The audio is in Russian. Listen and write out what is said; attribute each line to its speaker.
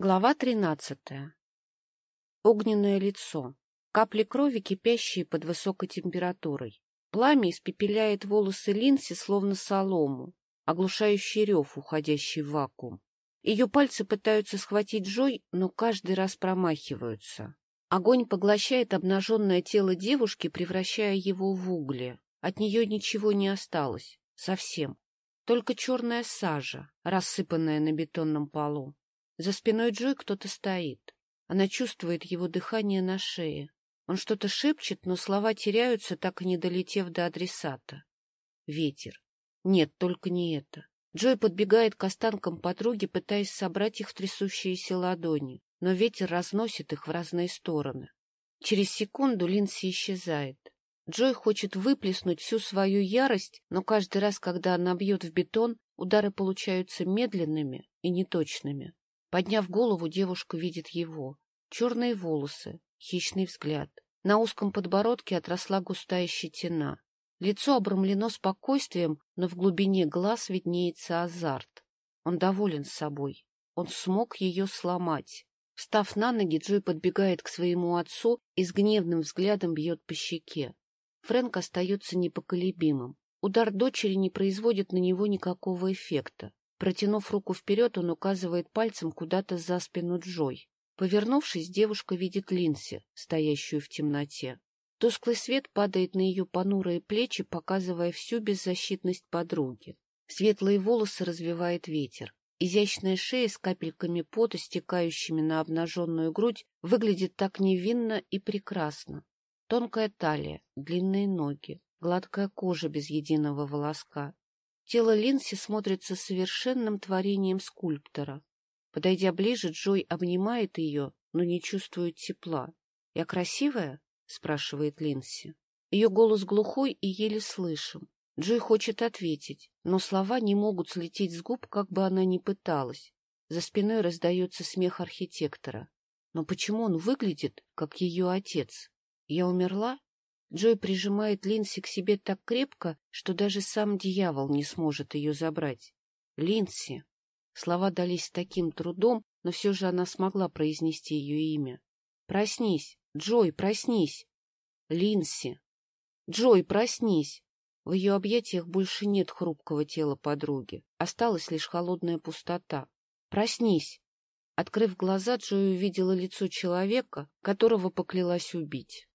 Speaker 1: Глава тринадцатая. Огненное лицо. Капли крови, кипящие под высокой температурой. Пламя испепеляет волосы Линси, словно солому, оглушающий рев, уходящий в вакуум. Ее пальцы пытаются схватить Джой, но каждый раз промахиваются. Огонь поглощает обнаженное тело девушки, превращая его в угли. От нее ничего не осталось. Совсем. Только черная сажа, рассыпанная на бетонном полу. За спиной Джой кто-то стоит. Она чувствует его дыхание на шее. Он что-то шепчет, но слова теряются, так и не долетев до адресата. Ветер. Нет, только не это. Джой подбегает к останкам подруги, пытаясь собрать их в трясущиеся ладони, но ветер разносит их в разные стороны. Через секунду Линси исчезает. Джой хочет выплеснуть всю свою ярость, но каждый раз, когда она бьет в бетон, удары получаются медленными и неточными. Подняв голову, девушка видит его. Черные волосы, хищный взгляд. На узком подбородке отросла густая щетина. Лицо обрамлено спокойствием, но в глубине глаз виднеется азарт. Он доволен собой. Он смог ее сломать. Встав на ноги, Джой подбегает к своему отцу и с гневным взглядом бьет по щеке. Фрэнк остается непоколебимым. Удар дочери не производит на него никакого эффекта. Протянув руку вперед, он указывает пальцем куда-то за спину Джой. Повернувшись, девушка видит Линси, стоящую в темноте. Тусклый свет падает на ее понурые плечи, показывая всю беззащитность подруги. Светлые волосы развивает ветер. Изящная шея с капельками пота, стекающими на обнаженную грудь, выглядит так невинно и прекрасно. Тонкая талия, длинные ноги, гладкая кожа без единого волоска. Тело Линси смотрится совершенным творением скульптора. Подойдя ближе, Джой обнимает ее, но не чувствует тепла. — Я красивая? — спрашивает Линси. Ее голос глухой и еле слышим. Джой хочет ответить, но слова не могут слететь с губ, как бы она ни пыталась. За спиной раздается смех архитектора. Но почему он выглядит, как ее отец? Я умерла? Джой прижимает Линси к себе так крепко, что даже сам дьявол не сможет ее забрать. Линси. Слова дались таким трудом, но все же она смогла произнести ее имя. Проснись, Джой, проснись. Линси. Джой, проснись. В ее объятиях больше нет хрупкого тела подруги. Осталась лишь холодная пустота. Проснись. Открыв глаза, Джой увидела лицо человека, которого поклялась убить.